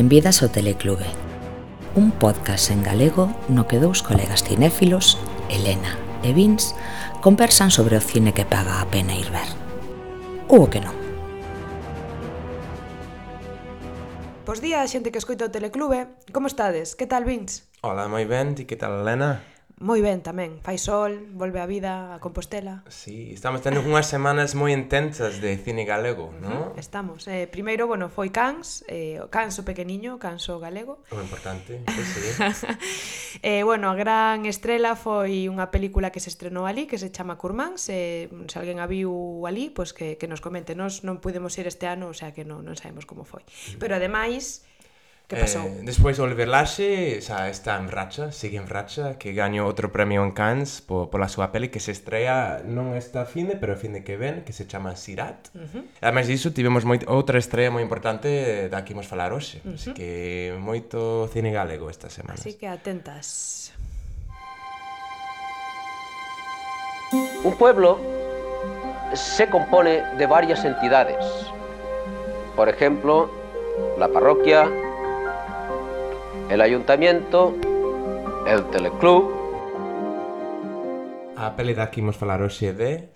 Benvidas ao Teleclube Un podcast en galego no que dous colegas cinéfilos, Elena e Vince conversan sobre o cine que paga a pena ir ver Ou o que non Bos días, xente que escoita o Teleclube Como estades? Que tal, Vince? Hola, moi ben, ti que tal, Elena? moi ben tamén. Fai sol, volve a vida a Compostela. Sí, estamos tendo unhas semanas moi intensas de cine galego, non? Uh -huh, estamos. Eh, primeiro, bueno, foi Cans, eh, Cans o pequeniño, Cans o galego. O importante, pois sí. eh, bueno, a gran estrela foi unha película que se estrenou ali, que se chama Curmán. Se, eh, se alguén a viu ali, pois pues que, que nos comente. Nos non pudemos ir este ano, o sea que non, non sabemos como foi. Uh -huh. Pero ademais, Que pasou? Eh, despois Oliver Laxe xa está en racha, sigue en racha, que gañou outro premio en Cannes po, pola súa peli que se estrella non esta finde, pero a finde que ven, que se chama Sirat. Uh -huh. Ademais disso, tivemos moi, outra estrella moi importante da que imos falar hoxe. Uh -huh. Así que moito cine galego esta semana. Así que atentas. Un pueblo se compone de varias entidades. Por ejemplo, la parroquia, el ayuntamiento, el teleclub. A pele que imos falar hoxe de...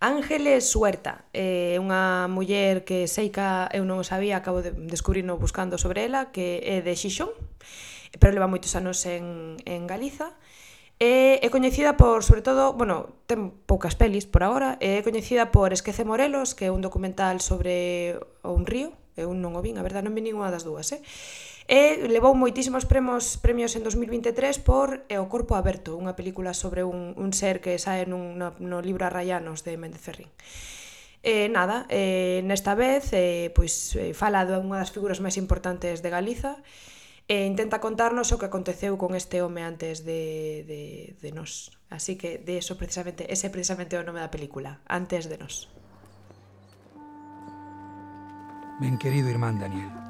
Ángeles Suerta, é eh, unha muller que seica eu non o sabía, acabo de descubrirno buscando sobre ela, que é de Xixón, pero leva moitos anos en, en Galiza, É, é coñecida por, sobre todo, bueno, ten poucas pelis por agora, é coñecida por Esquece Morelos, que é un documental sobre un río, eu non o vin, a verdade non vi ninguna das dúas, eh? e levou moitísimos premios, premios en 2023 por E o corpo aberto, unha película sobre un, un ser que sae nun, no, no libro Arrayanos de Méndez Ferrín. E eh, nada, eh, nesta vez eh, pois, eh, fala unha das figuras máis importantes de Galiza e eh, intenta contarnos o que aconteceu con este home antes de, de, de nós. Así que de eso precisamente, ese precisamente é o nome da película, Antes de nós. Ben querido irmán Daniel,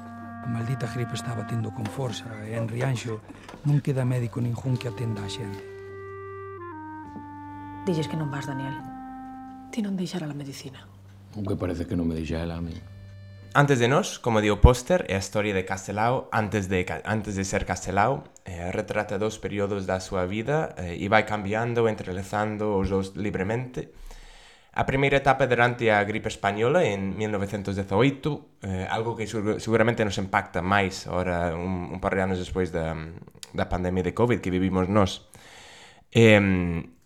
A maldita gripe está batendo con forza e en Rianxo non queda médico ningún que atenda a xente. Dilles que non vas, Daniel. Ti non deixara a medicina. O que parece que non me deixa ela a mí. Antes de nós, como di o póster, é a historia de Castelao antes de, antes de ser Castelao. Eh, retrata dos períodos da súa vida eh, e vai cambiando, entrelazando os dous libremente. A primeira etapa durante a gripe española en 1918, eh, algo que seguramente nos impacta máis ora un, un par de anos despois da, da pandemia de COVID que vivimos nós. Eh,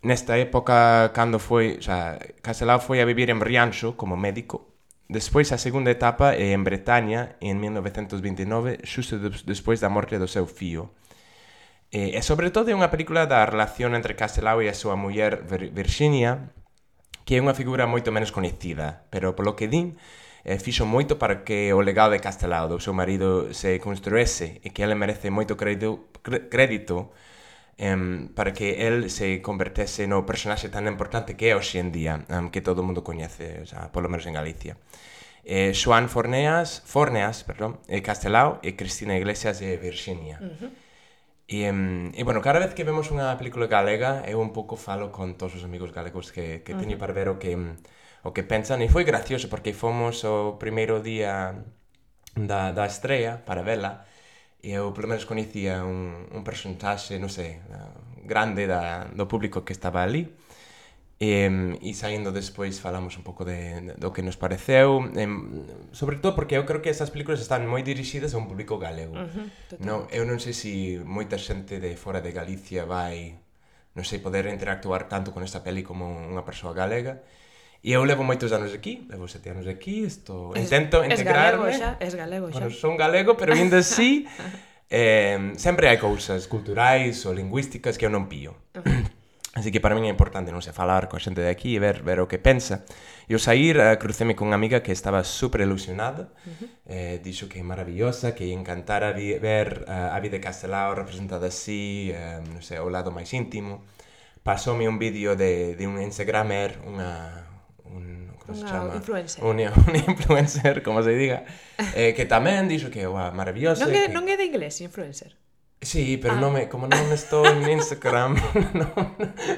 nesta época, cando foi, xa, Castelao foi a vivir en Rianxo como médico, Despois, a segunda etapa é en Bretaña, en 1929, xusto despois da morte do seu fío. E, e sobre todo é unha película da relación entre Castelao e a súa muller Virginia, que é unha figura moito menos coñecida, pero polo que din, eh, fixo moito para que o legado de Castelao do seu marido se construese e que ele merece moito crédito, crédito um, para que el se convertese no personaxe tan importante que é hoxe en día, um, que todo o mundo coñece, o sea, polo menos en Galicia. Eh, Joan Forneas, Forneas perdón, e Castelao e Cristina Iglesias de Virginia. Uh -huh. E, e bueno, cada vez que vemos unha película galega, eu un pouco falo con todos os amigos galegos que, que uh -huh. teño para ver o que, o que pensan. E foi gracioso porque fomos o primeiro día da, da estrella para vela e eu pelo menos coñecía un, un percentaxe, non sei, grande da, do público que estaba ali. E, e saindo despois falamos un pouco de, de, do que nos pareceu e, Sobre todo porque eu creo que estas películas están moi dirixidas a un público galego uh -huh, non, Eu non sei se si moita xente de fora de Galicia vai Non sei, poder interactuar tanto con esta peli como unha persoa galega E eu levo moitos anos aquí, levo sete anos aquí, estou es, intento integrarme. Es galego xa, es galego xa. Bueno, son galego, pero ainda así eh, sempre hai cousas culturais ou lingüísticas que eu non pío. Uh -huh. Así que para min é importante, non sei, falar coa xente de aquí e ver, ver o que pensa. E ao sair, uh, eh, crucéme con unha amiga que estaba super ilusionada, uh -huh. eh, dixo que é maravillosa, que encantara vi, ver uh, a vida de Castelao representada así, uh, non sei, ao lado máis íntimo. Pasoume un vídeo de, de un Instagramer, unha, un, como se chama? Influencer. Un, un influencer, como se diga, eh, que tamén dixo que, wow, maravillosa. Non é, que... non é de inglés, influencer. Sí, pero ah. non me, como non estou en Instagram, non,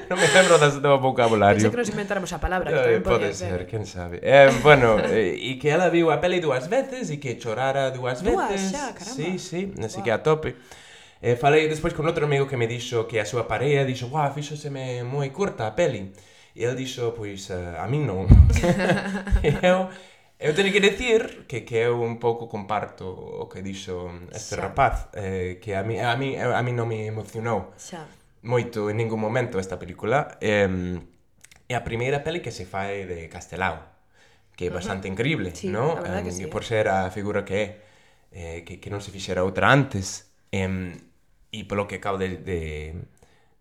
non me lembro das do vocabulario. Pensé que nos inventáramos a palabra, que tamén eh, pode ser. ser. quen sabe. Eh, bueno, eh, e que ela viu a peli dúas veces e que chorara dúas veces. Dúas xa, caramba. Sí, sí, así wow. que a tope. Eh, falei despois con outro amigo que me dixo que a súa parella dixo, guau, wow, moi curta a peli. E el dixo, pois, pues, uh, a min non. e eu... Eu teño que decir que, que eu un pouco comparto o que dixo este Xa. rapaz, eh, que a mí, a mí, a mí non me emocionou Xa. moito en ningún momento esta película. Eh, é a primeira peli que se fai de Castelao, que é bastante uh -huh. increíble, sí, non? Um, que sí. Por ser a figura que é, eh, que, que non se fixera outra antes. Eh, e polo que acabo de, de,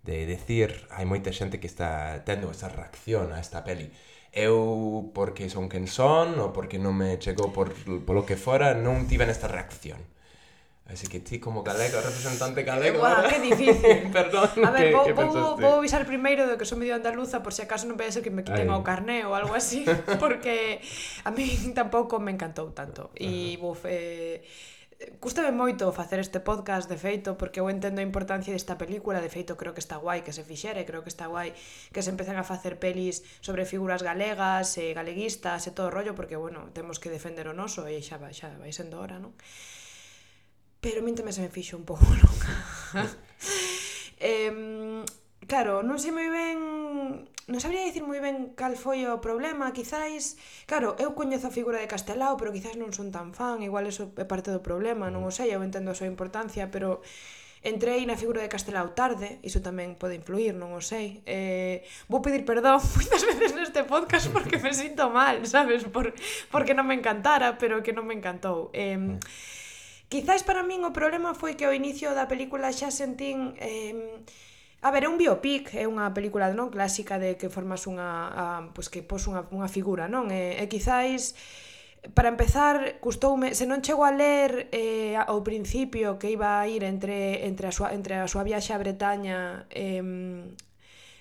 de decir, hai moita xente que está tendo esa reacción a esta peli eu porque son quen son ou porque non me chegou por, polo que fora non tiven esta reacción Así que ti como galego, representante galego... Uau, que difícil. Perdón, A ver, que, vou, que vou, vou avisar primeiro do que son medio andaluza por se si acaso non vai ser que me quiten Ay. o carné ou algo así, porque a mí tampouco me encantou tanto. E buf, vou... Eh, Cústame moito facer este podcast, de feito, porque eu entendo a importancia desta película, de feito creo que está guai que se fixere, creo que está guai que se empecen a facer pelis sobre figuras galegas, e galeguistas e todo o rollo, porque, bueno, temos que defender o noso e xa, xa vai sendo hora, non? Pero mí tamén se me fixo un pouco longa. eh, claro, non sei moi ben non sabría dicir moi ben cal foi o problema, quizáis, claro, eu coñezo a figura de Castelao, pero quizáis non son tan fan, igual eso é parte do problema, non o mm. sei, eu entendo a súa importancia, pero entrei na figura de Castelao tarde, iso tamén pode influir, non o sei. Eh, vou pedir perdón moitas veces neste podcast porque me sinto mal, sabes, por porque non me encantara, pero que non me encantou. Eh, quizáis para min o problema foi que ao inicio da película xa sentín eh, A ver, é un biopic, é unha película non clásica de que formas unha a, pois que pos unha, unha figura, non? E, e quizáis para empezar, custoume, se non chego a ler eh, ao principio que iba a ir entre entre a súa entre a súa viaxe a Bretaña eh,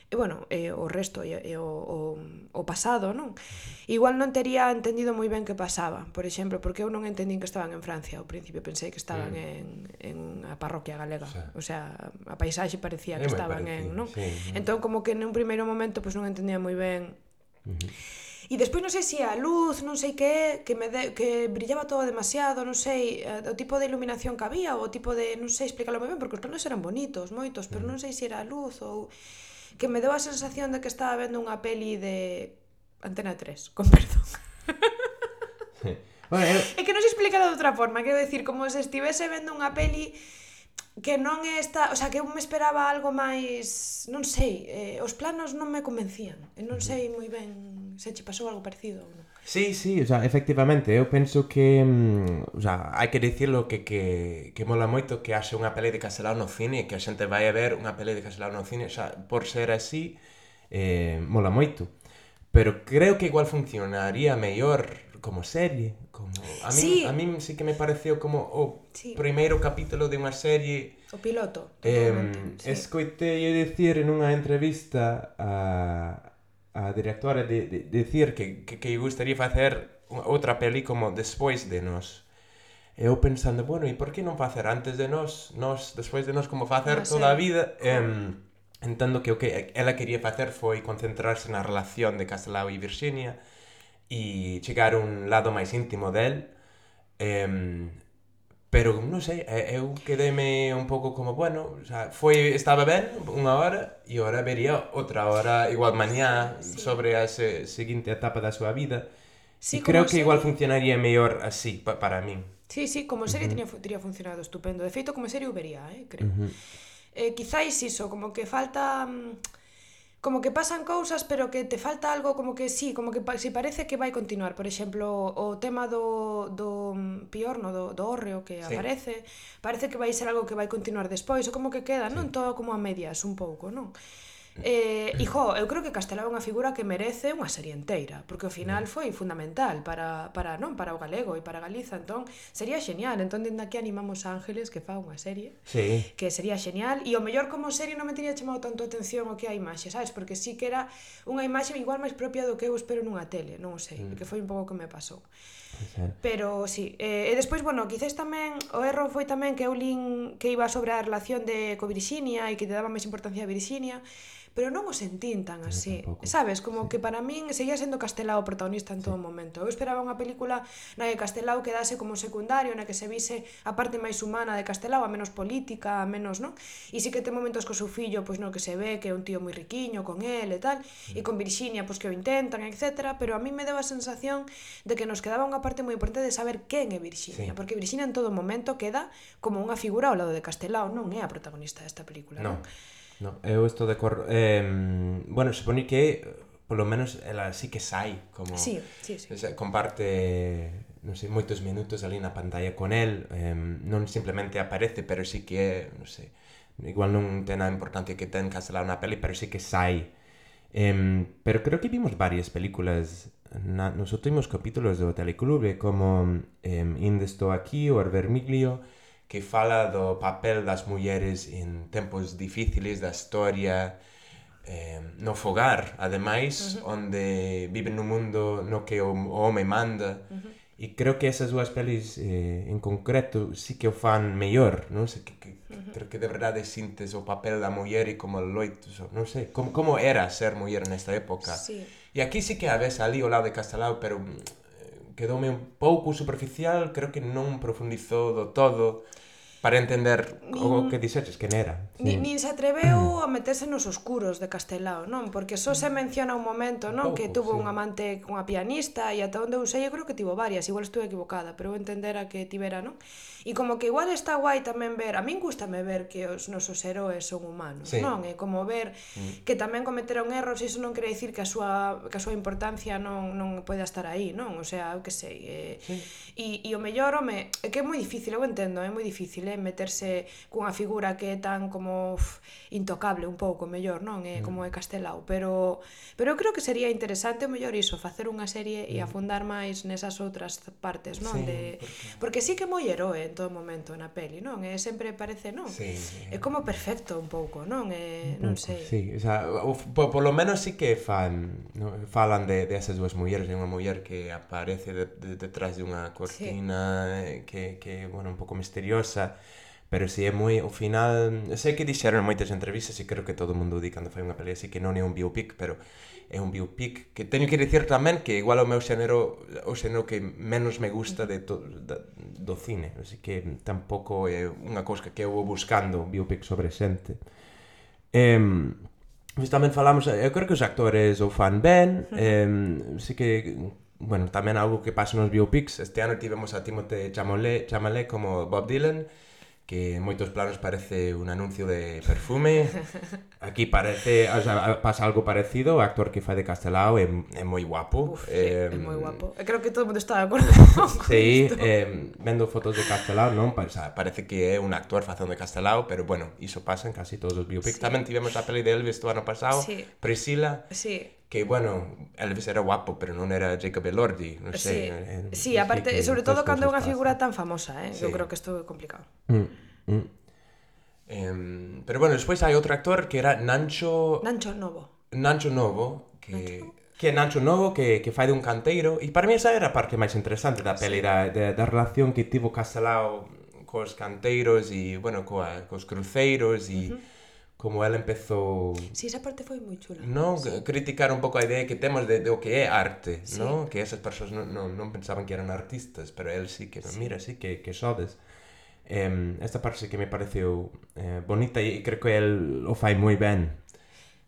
e bueno, e, o resto e, e o, o, o pasado, non? Igual non tería entendido moi ben que pasaba, por exemplo, porque eu non entendín que estaban en Francia, ao principio pensei que estaban mm. en, en a parroquia galega, sí. o sea, a paisaxe parecía que estaban parecía, en, non? Sí, entón, como que nun primeiro momento, pois pues, non entendía moi ben... Uh -huh. E despois non sei se a luz, non sei que, que me de, que brillaba todo demasiado, non sei, o tipo de iluminación que había, o tipo de, non sei explicarlo moi ben, porque os planos eran bonitos, moitos, pero non sei se era a luz ou que me deu a sensación de que estaba vendo unha peli de Antena 3, con perdón. bueno, eu... É que non se explica de outra forma, quero decir, como se estivese vendo unha peli que non é esta, o sea, que eu me esperaba algo máis, non sei, eh, os planos non me convencían, e non sei moi ben se che pasou algo parecido ou non? Sí, sí, o sea, efectivamente, eu penso que, mm, o sea, hai que dicirlo que, que, que mola moito que haxe unha peli de Castelao no cine, que a xente vai a ver unha peli de Castelao no cine, o sea, por ser así, eh, mola moito. Pero creo que igual funcionaría mellor como serie, como a mí sí. a mí sí que me pareceu como o sí. primeiro capítulo de unha serie o piloto. Eh, sí. escoitei dicir en unha entrevista a a directora de, de, de decir que, que, que gustaría facer outra peli como despois de nós. Eu pensando, bueno, e por que non facer antes de nós, nós despois de nós como facer ah, toda a vida? Em, entendo que o que ela quería facer foi concentrarse na relación de Castelao e Virginia e chegar a un lado máis íntimo del. Em, Pero non sei, eu quedeme un pouco como, bueno, o sea, foi, estaba ben unha hora e agora vería outra hora, igual mañá, sí. sobre a se, seguinte etapa da súa vida. Sí, e creo que serie... igual funcionaría mellor así pa, para min. Sí, sí, como serie uh -huh. teria, teria funcionado estupendo. De feito, como serie o vería, eh, creo. Uh -huh. eh, quizáis iso, como que falta... Mm, como que pasan cousas, pero que te falta algo como que sí, como que si parece que vai continuar. Por exemplo, o tema do, do mm, piorno, do, do orreo que sí. aparece, parece que vai ser algo que vai continuar despois, ou como que queda, sí. non? Todo como a medias un pouco, non? Eh, e, jo, eu creo que Castelao é unha figura que merece unha serie enteira, porque ao final mm. foi fundamental para, para, non, para o galego e para Galiza, entón sería genial. entón dende aquí animamos a Ángeles que fa unha serie, sí. que sería genial, e o mellor como serie non me teria chamado tanto atención o que a imaxe, sabes, porque sí que era unha imaxe igual máis propia do que eu espero nunha tele, non sei, mm. que foi un pouco que me pasou. Pero sí, eh, e despois, bueno, quizás tamén o erro foi tamén que eu lin que iba sobre a relación de co Virxinia e que te daba máis importancia a Virxinia, pero non o sentín tan así. Tampouco. Sabes, como sí. que para min seguía sendo Castelao o protagonista en sí. todo momento. Eu esperaba unha película na que Castelao quedase como secundario, na que se vise a parte máis humana de Castelao, a menos política, a menos, non? E sí que ten momentos co seu fillo, pois non, que se ve que é un tío moi riquiño con el e tal, e con Virxinia, pois que o intentan, etc. Pero a mí me deu a sensación de que nos quedaba unha parte moi importante de saber quen é Virxinia, sí. porque Virxinia en todo momento queda como unha figura ao lado de Castelao, non é a protagonista desta película, non? non? No, eu estou de acordo. Eh, bueno, supone que polo menos ela sí que sai como sí, sí, sí. comparte non sei, moitos minutos ali na pantalla con el, eh, non simplemente aparece, pero sí que, non sei, igual non ten a importancia que ten cancelar unha peli, pero sí que sai. Eh, pero creo que vimos varias películas na, nos últimos capítulos do Teleclube, como eh, Inde estou aquí, o Vermiglio, que fala do papel das mulleres en tempos difíciles da historia, eh, no fogar, ademais, onde viven nun mundo no que o, o home manda. E creo que esas dúas pelis eh, en concreto sí que o fan mellor, non sei, que, que, que creo que de verdade sintes o papel da muller e como loitos, non sei, como, como era ser muller nesta época. Sí. E aquí sí que a ves ali ao lado de Castelao, pero mm, quedoume un pouco superficial, creo que non profundizou do todo para entender nin, o que dixeches que nera. Nin, sí. nin se atreveu a meterse nos oscuros de Castelao, non? Porque só se menciona un momento, non? Pouco, que tuvo sí. un amante cunha pianista e ata onde eu sei, eu creo que tivo varias, igual estuve equivocada, pero eu entendera que tivera, non? E como que igual está guai tamén ver, a min gustame ver que os nosos heróes son humanos, sí. non? E como ver mm. que tamén cometeron erros, iso non quere dicir que a súa que a súa importancia non non poida estar aí, non? O sea, eu que sei, eh, sí. e, e o mellor, home, é que é moi difícil, eu entendo, é moi difícil, eh, meterse cunha figura que é tan como uf, intocable un pouco, mellor, non? É como é Castelao, pero pero eu creo que sería interesante o mellor iso, facer unha serie e mm. afundar máis nesas outras partes, non? Sí, de porque... porque sí que é moi heroe en todo momento na peli, non? É sempre parece, non? Sí, é como perfecto un pouco, non? Eh, é, non sei. Sí, o sea, o, po, polo menos sí que fan, no? falan de, de esas dúas mulleres, de unha muller que aparece de, de, detrás de unha cortina sí. que, que, bueno, un pouco misteriosa Pero si é moi, ao final, sei que dixeron moitas entrevistas e creo que todo o mundo di cando fai unha peli así que non é un biopic, pero é un biopic que teño que dicir tamén que igual o meu xénero, o xénero que menos me gusta de to, da, do cine, así que tampouco é unha cosca que eu vou buscando biopic sobre xente. Em, eh, tamén falamos, eu creo que os actores o fan ben, em, eh, así que bueno, tamén algo que pasa nos biopics, este ano tivemos a Timothée Chalamet, Chalamet como Bob Dylan, que en moitos planos parece un anuncio de perfume. Aquí parece, o sea, pasa algo parecido, o actor que fai de Castelao é, é moi guapo. Uf, eh, é moi guapo. Creo que todo mundo está de acordo con Sí, isto. eh, vendo fotos de Castelao, non? O sea, parece que é un actor facendo de Castelao, pero bueno, iso pasa en casi todos os biopics. Sí. Tamén tivemos a peli de Elvis do ano pasado, sí. Priscila. Sí que bueno, Elvis era guapo, pero non era Jacob Elordi, non sei. Sí, eh, eh sí aparte, que sobre todo cando é unha figura tan famosa, eh? Sí. Eu creo que isto é complicado. Mm, mm. Um, pero bueno, despois hai outro actor que era Nancho... Nancho Novo. Nancho Novo, que... Nancho que é Nancho Novo, que, que fai de un canteiro, e para mí esa era a parte máis interesante da peli, sí. da, da, da relación que tivo Castelao cos canteiros e, bueno, coa, cos cruceiros e... Uh -huh como ela empezou... Si, sí, esa parte foi moi chula. Non, sí. criticar un pouco a idea que temos de, de o que é arte, sí. non? Que esas persoas non, non, non pensaban que eran artistas, pero el sí que, sí. mira, sí que, que sodes. Eh, esta parte sí que me pareceu eh, bonita e creo que el o fai moi ben.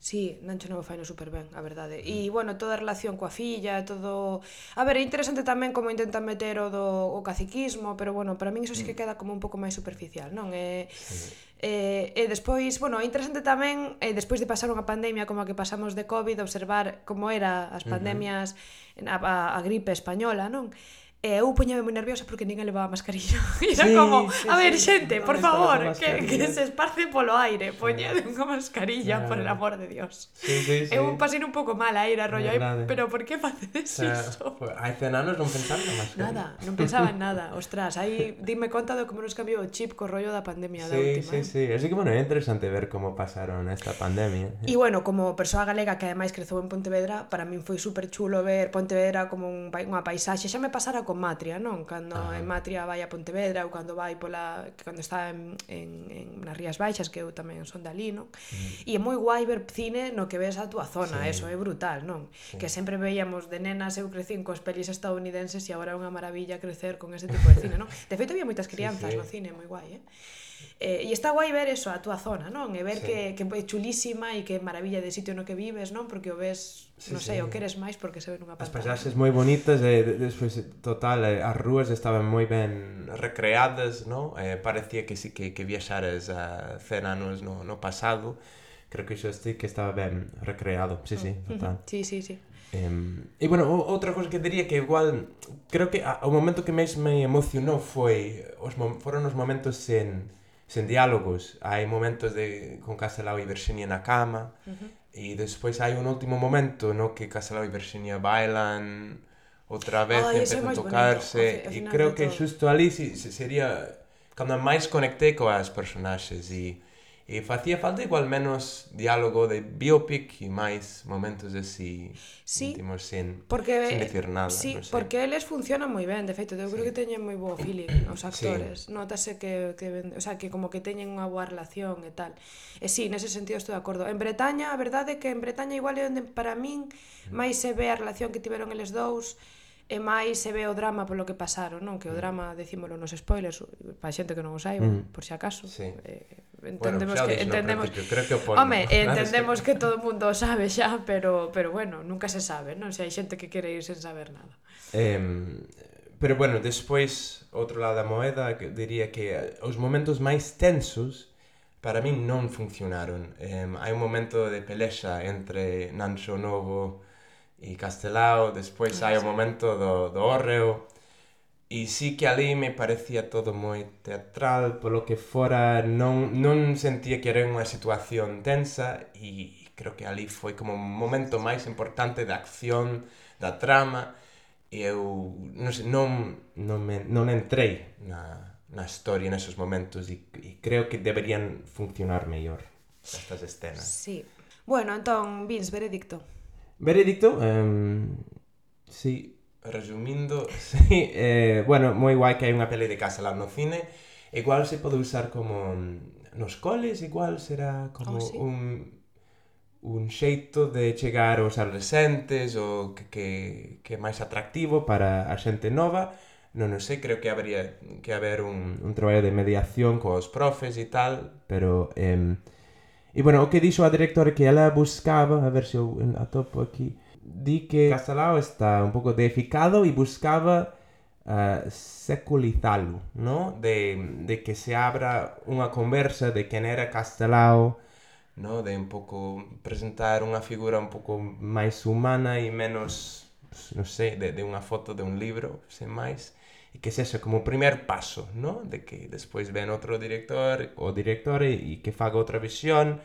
Sí, Nancho Novo faino super ben, a verdade. E, mm. bueno, toda a relación coa filla, todo... A ver, é interesante tamén como intentan meter o do o caciquismo, pero, bueno, para min iso sí que mm. queda como un pouco máis superficial, non? E, E, e despois, bueno, é interesante tamén, e despois de pasar unha pandemia como a que pasamos de Covid, observar como era as pandemias, a, a, a gripe española, non? E E eu poñame moi nerviosa porque ninguén levaba mascarilla. E era sí, como, sí, a ver, sí, xente, por favor, que, que se esparce polo aire, poñade sí. unha mascarilla, por el amor de Dios. Sí, sí, sí. Eu pasei un pouco mal a ir a rollo, Verdade. pero por que facedes o sea, isto? Hai cenanos non pensaba na mascarilla. Nada, non pensaban nada. Ostras, aí dime conta do como nos cambiou o chip co rollo da pandemia sí, da última. Sí, sí, sí. Así que, bueno, é interesante ver como pasaron esta pandemia. E, bueno, como persoa galega que ademais crezou en Pontevedra, para min foi super chulo ver Pontevedra como un, unha paisaxe. Xa me pasara con Matria, non? Cando ah. en Matria vai a Pontevedra ou cando vai pola que cando está en, en, en nas Rías Baixas, que eu tamén son dali, non? Mm. E é moi guai ver cine no que ves a túa zona, sí. eso é brutal, non? Sí. Que sempre veíamos de nenas, eu crecín cos pelis estadounidenses e agora é unha maravilla crecer con ese tipo de cine, non? De feito había moitas crianzas sí, sí. no cine, moi guai, eh? Eh, e está guai ver eso a túa zona, non? E ver sí. que, que é chulísima e que maravilla de sitio no que vives, non? Porque o ves, sí, non sei, sí. o queres máis porque se ve nunha pantalla. As paisaxes moi bonitas eh, e despois, total, eh, as rúas estaban moi ben recreadas, non? Eh, parecía que, que, que viaxares a 100 anos no, no pasado. Creo que iso este que estaba ben recreado, sí, sí, ah, total. Sí, sí, sí. Um, e, bueno, outra cosa que diría que igual creo que a, o momento que máis me emocionou foi os foron os momentos en sen diálogos, hai momentos de con Castelao e Virginia na cama, uh -huh. e despois hai un último momento no que Castelao e Virginia bailan outra vez, oh, empezan a tocarse, bonito, e creo que xusto ali si, si sería cando máis conectei coas personaxes e E facía falta igual menos diálogo de biopic e máis momentos así sí, íntimos sen, porque, sin decir nada. Sí, no sé. porque eles funcionan moi ben, de feito, eu sí. creo que teñen moi bo feeling os actores. Sí. Notase que, que, o sea, que como que teñen unha boa relación e tal. E sí, nese sentido estou de acordo. En Bretaña, a verdade é que en Bretaña igual é onde para min mm. máis se ve a relación que tiveron eles dous, e máis se ve o drama polo que pasaron, non? Que o mm. drama, decímolo nos spoilers, para xente que non o saiba, mm. por si acaso. Sí. Eh, entendemos bueno, que entendemos creo que opono, Home, entendemos que todo o mundo o sabe xa, pero pero bueno, nunca se sabe, non? Se hai xente que quere ir sen saber nada. Eh, pero bueno, despois outro lado da moeda, que diría que os momentos máis tensos para min non funcionaron. Eh, hai un momento de pelexa entre Nancho Novo e Castelao, despois hai o momento do, do Orreo, e sí que ali me parecía todo moi teatral, polo que fora non, non sentía que era unha situación tensa e creo que ali foi como un momento máis importante da acción, da trama, e eu non, sei, non, non, me, non entrei na, na historia nesos momentos e, e creo que deberían funcionar mellor estas escenas. Sí. Bueno, entón, Vince, veredicto. Veredicto, um, si, resumindo, si, eh, bueno, moi guai que hai unha peli de casa lá no cine, igual se pode usar como nos coles, igual será como oh, sí. un un xeito de chegar aos adolescentes ou que, que, que é máis atractivo para a xente nova. Non, non sei, creo que habría que haber un, un traballo de mediación cos profes e tal, pero eh, E, bueno, o que dixo a directora que ela buscaba, a ver se eu atopo aquí, di que Castelao está un pouco deificado e buscaba ah, uh, seculizalo, ¿no? De, de que se abra unha conversa de quen era Castelao, ¿no? De un pouco presentar unha figura un pouco máis humana e menos, non sei, de, de unha foto de un libro, sen máis. E que sexa como o primer paso, ¿no? De que despois ven outro director ou directora e que faga outra visión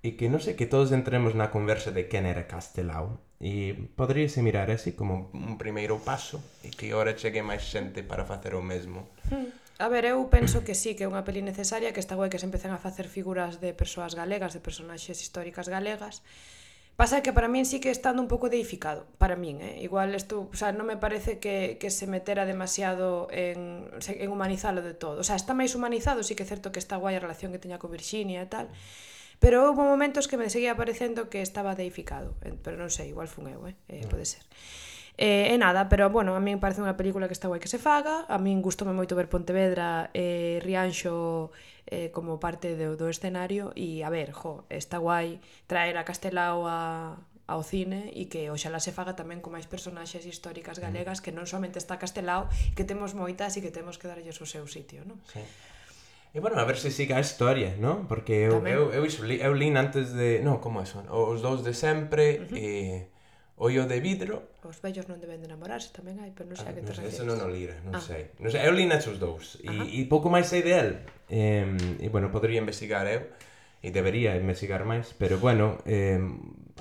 e que non sei, que todos entremos na conversa de quen era Castelao. e poderíase mirar así como un primeiro paso e que ahora chegue máis xente para facer o mesmo. Hmm. A ver, eu penso que sí, que é unha peli necesaria, que está guai que se empecen a facer figuras de persoas galegas, de personaxes históricas galegas, Pasa que para min sí que estando un pouco deificado, para min, eh? Igual isto, o sea, non me parece que, que se metera demasiado en, en humanizalo de todo. O sea, está máis humanizado, sí que é certo que está guai a relación que teña co Virginia e tal, pero houve momentos que me seguía parecendo que estaba deificado, pero non sei, igual fun eu, eh? eh pode ser. Eh, e nada, pero bueno, a min parece unha película que está guai que se faga, a min gustoume moito ver Pontevedra, eh, Rianxo eh, como parte do, do escenario e, a ver, jo, está guai traer a Castelao a, ao cine e que oxalá se faga tamén con máis personaxes históricas mm. galegas que non somente está Castelao, que temos moitas e que temos que darlles o seu sitio, non? Sí. E bueno, a ver se siga a historia, ¿no? Porque eu, tamén. eu, eu, iso, eu, eu lin antes de... No, como é son? Os dous de sempre uh -huh. e ollo de vidro... Os vellos non deben de namorarse, tamén hai, pero non sei ah, a que te refieres. Eso non o lira, non ah. sei. Non sei, eu li nesos dous, e, e pouco máis sei de él. E, e, bueno, podría investigar eu. Eh? e debería investigar máis, pero bueno, eh,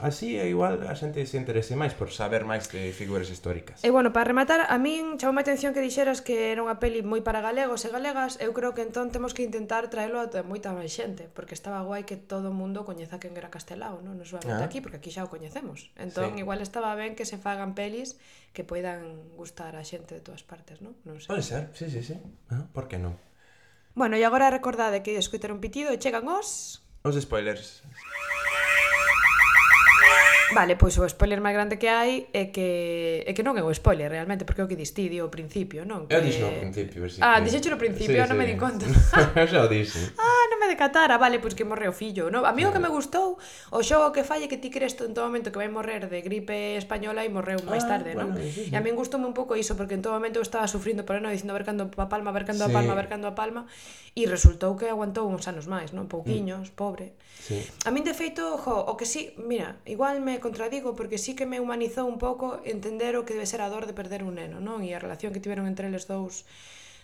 así é igual a xente se interese máis por saber máis de figuras históricas. E bueno, para rematar, a min chamou a atención que dixeras que era unha peli moi para galegos e galegas, eu creo que entón temos que intentar traelo a moita máis xente, porque estaba guai que todo o mundo coñeza quen era Castelao, non? Non solamente ah. aquí, porque aquí xa o coñecemos. Entón, sí. igual estaba ben que se fagan pelis que poidan gustar a xente de todas partes, non? Non sei. Pode ser, sí, sí, sí. Ah, por que non? Bueno, e agora recordade que escoitar un pitido e chegan os... Os spoilers. Vale, pois o spoiler máis grande que hai é que é que non é o spoiler realmente, porque é o que diste distí ao principio, non? Que... Eu dixo ao principio, si. Ah, dixecho ao principio, sí, ah, non sí. me di conta. Eu Xa o dixo. Ah, non me decatara, ah, vale, pois que morreu fillo, no? A mí o que me gustou, o xogo que falle que ti crees en todo momento que vai morrer de gripe española e morreu máis ah, tarde, ah, non? Bueno, sí, sí. E a mí gustoume un pouco iso, porque en todo momento eu estaba sufrindo por ano, dicindo vercando a palma, vercando sí. a palma, vercando a palma, e resultou que aguantou uns anos máis, non? Pouquiños, mm. pobre. Sí. A min de feito, jo, o que sí, mira, igual me contradigo, porque sí que me humanizou un pouco entender o que debe ser a dor de perder un neno, non? E a relación que tiveron entre eles dous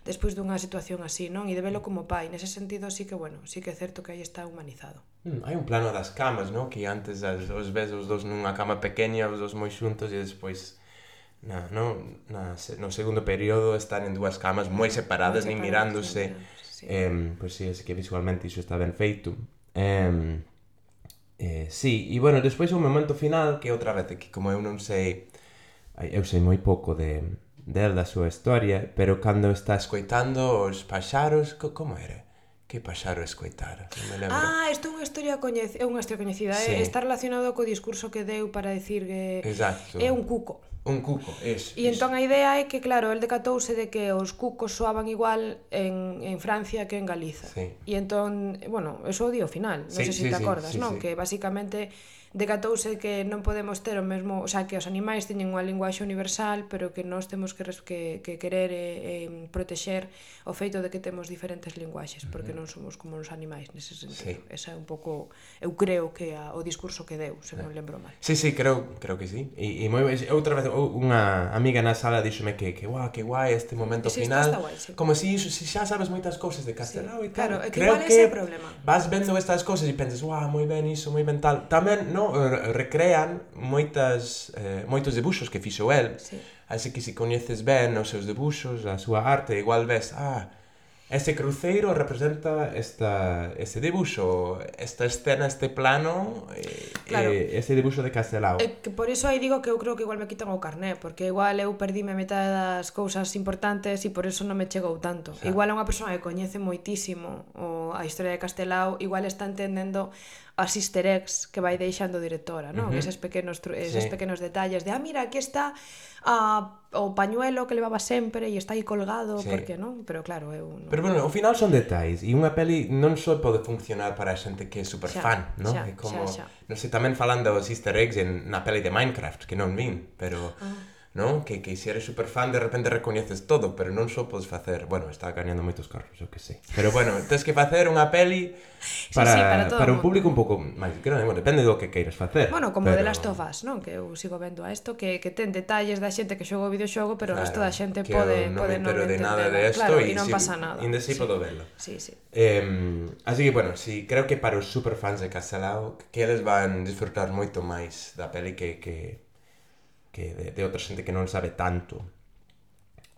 despois dunha situación así, non? E de velo mm. como pai, nese sentido sí que, bueno, sí que é certo que aí está humanizado. Mm, hai un plano das camas, non? Que antes as, os ves os dos nunha cama pequena, os dos moi xuntos e despois na, non? Na, no segundo período están en dúas camas moi separadas, moi separadas nin mirándose. Sí. Eh, pois pues, sí, que visualmente iso está ben feito. Eh, eh, sí, e bueno, despois o momento final que outra vez que como eu non sei eu sei moi pouco de del a súa historia, pero cando está escoitando os paxaros, co, como era? Que paxaro escoitar? Non me lembro. Ah, isto é unha historia coñecida, é unha historia coñecida, eh? sí. está relacionado co discurso que deu para decir que Exacto. é un cuco. Un cuco, es. E entón a idea é que, claro, el decatouse de que os cucos soaban igual en, en Francia que en Galiza. Sí. E entón, bueno, eso o día ao final, non sí, sei se sí, te acordas, sí, sí, non? Sí. Que basicamente decatouse que non podemos ter o mesmo, o sea, que os animais teñen unha linguaxe universal, pero que nós temos que que, que querer e, e protexer o feito de que temos diferentes linguaxes, porque non somos como os animais nese sentido. Sí. Esa é un pouco eu creo que a, o discurso que deu, se non eh. lembro mal. Sí, sí, creo, creo que sí. E, e moi outra vez unha amiga na sala díxome que que guau, que guai este momento sí, final. Está, guai, sí. Como si iso, si xa sabes moitas cousas de castelao sí. e tal. Claro, é que creo igual que ese problema. Vas vendo estas cousas e pensas, guau, moi ben iso, moi ben tal. Tamén non non, recrean moitas eh, moitos debuxos que fixo el. Sí. Así que se si coñeces ben os seus debuxos, a súa arte, igual ves, ah, este cruceiro representa esta este debuxo, esta escena, este plano, e, claro. e ese debuxo de Castelao. E que por iso aí digo que eu creo que igual me quitan o carné, porque igual eu perdíme a metade das cousas importantes e por iso non me chegou tanto. Xa. Igual a unha persoa que coñece moitísimo o, a historia de Castelao, igual está entendendo as easter eggs que vai deixando a directora, non? Uh -huh. Eses pequenos eses sí. pequenos detalles de, ah, mira, aquí está a o pañuelo que levaba sempre e está aí colgado, sí. porque non? Pero claro, eu non... Pero bueno, ao final son detalles e unha peli non só pode funcionar para a xente que é super xa, fan, non? É como, xa, xa. non sei, tamén falando dos easter eggs en na peli de Minecraft, que non vin, pero ah non? Que, que se eres super fan de repente recoñeces todo, pero non só podes facer, bueno, está gañando moitos carros, eu que sei. Pero bueno, tens que facer unha peli para, sí, sí, para, para un público un pouco máis grande, eh, bueno, depende do que queiras facer. Bueno, como pero... de Last of Us, non? Que eu sigo vendo a isto, que, que ten detalles da xente que xoga o videoxogo, pero claro, o resto da xente que pode, non pode non entender. de nada de esto claro, e non si, pasa nada. Inde si sí. podo verlo. Sí, sí. Eh, así que, bueno, sí, creo que para os superfans de Castelao, que eles van disfrutar moito máis da peli que, que que de, de outra xente que non sabe tanto.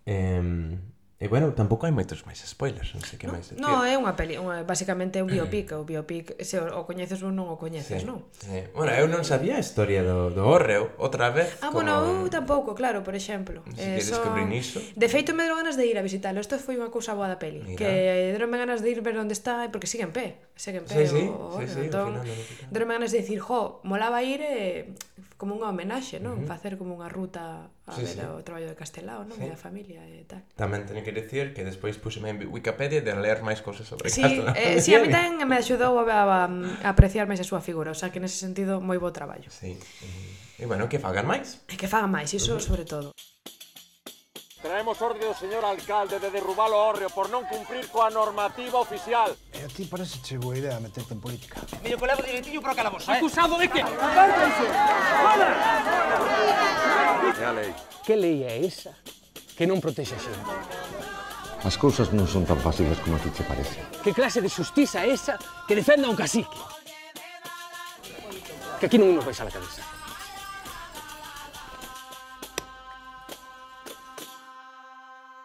Eh, E bueno, tampouco hai moitos máis spoilers, non sei que no, máis. No, é unha peli, unha basicamente é un biopic, o biopic se o, o coñeces ou non o coñeces, sí, non? Sí. Bueno, eu non sabía a historia do do Orreo outra vez. Ah, como... bueno, eu tampouco, claro, por exemplo. Si eh, so... iso. De feito me deron ganas de ir a visitalo. Isto foi unha cousa boa da peli, Mira. que deronme ganas de ir ver onde está porque sigue en pé, sigue en pé. Sí, o, sí, o, sí, o, sí, entón, sí, deronme ganas de dicir, "Jo, molaba ir e eh, como unha homenaxe, non? Uh -huh. Facer como unha ruta a sí, ver sí. o traballo de Castelao, non? Sí. E a familia e tal. Tamén teño que dicir que despois puseme en Wikipedia de ler máis cousas sobre sí, Castelao. Eh, sí, a mí tamén me axudou a, a, a apreciar máis a súa figura, o sea que nese sentido moi bo traballo. Sí. E, e bueno, que fagan máis. E que fagan máis, iso uh -huh. sobre todo. Traemos orde do señor alcalde de derrubar o hórreo por non cumprir coa normativa oficial. E a ti parece che boa idea meterte en política. Mire, que levo directillo pro calabozo, eh? Acusado de que? Apártense! É a lei. Que lei é esa que non protexe a xente? As cousas non son tan fáciles como a ti te parece. Que clase de xustiza é esa que defenda un cacique? Que aquí non nos vais a la cabeza.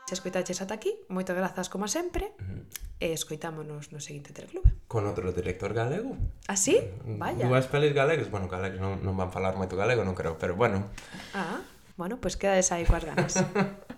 Se escoitaches ata aquí, moitas grazas como sempre uh -huh. e escoitámonos no seguinte Teleclube. Con outro director galego. Así? Ah, sí? Eh, Vaya. Duas pelis galegas, bueno, galegos non, non van falar moito galego, non creo, pero bueno. Ah, bueno, pois pues quedades aí coas ganas.